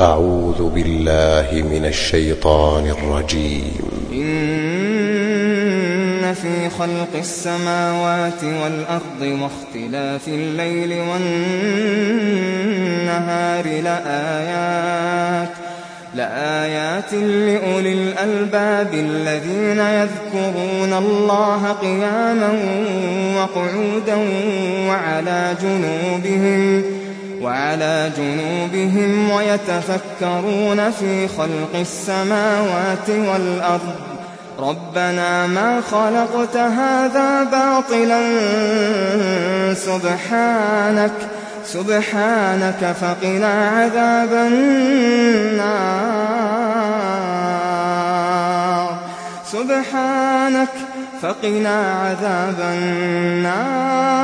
أعوذ بالله من الشيطان الرجيم. إن في خلق السماوات والأرض واختلاف الليل والنهار لآيات لآيات لأولي الألباب الذين يذكرون الله قياما وقعودا وعلى جنوبهم. وعلى جنوبهم ويتفكرون في خلق السماوات والأرض. ربنا ما خلقت هذا باطلا سبحانك سبحانك فقنا عذاب النار. سبحانك فقنا عذاب النار.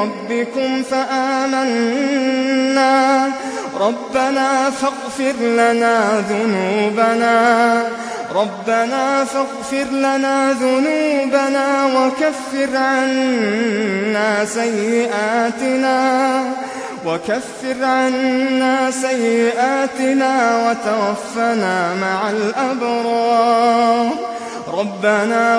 بربكم فآمنا. ربنا فاغفر لنا ذنوبنا. ربنا فاغفر لنا ذنوبنا وكفر عنا سيئاتنا. وكفر عنا سيئاتنا وتوفنا مع الأبرار. ربنا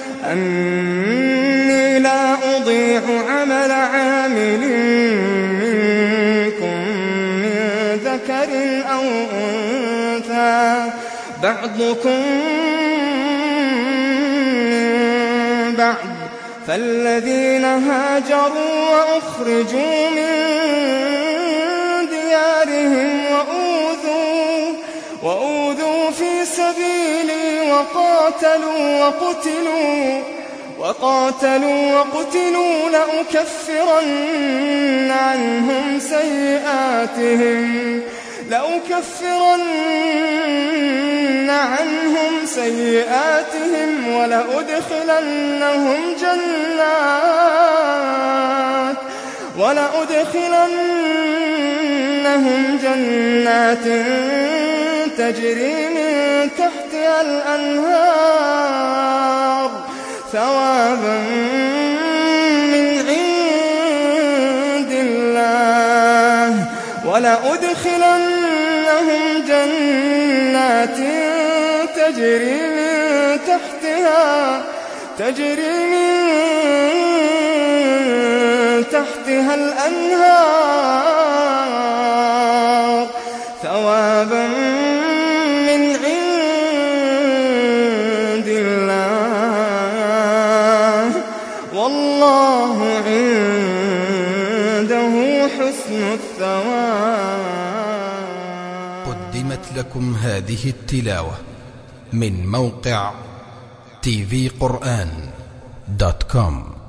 أني لا أضيع عمل عامل منكم من ذكر أو أنثى. بعضكم من بعض. فالذين هاجروا وأخرجوا من ديارهم وأوذوا, وأوذوا في سبيلي وقاتلوا وقتلوا وقاتلوا وقتلوا لأكفرن عنهم سيئاتهم لأكفرن عنهم سيئاتهم ولأدخلنهم جنات ولأدخلنهم جنات تجري من الأنهار ثوابا من عند الله. ولأدخلنهم جنات تجري من تحتها تجري من تحتها الأنهار. والله عنده حسن الثواب. قدمت لكم هذه التلاوة من موقع tvقرآن دوت كوم.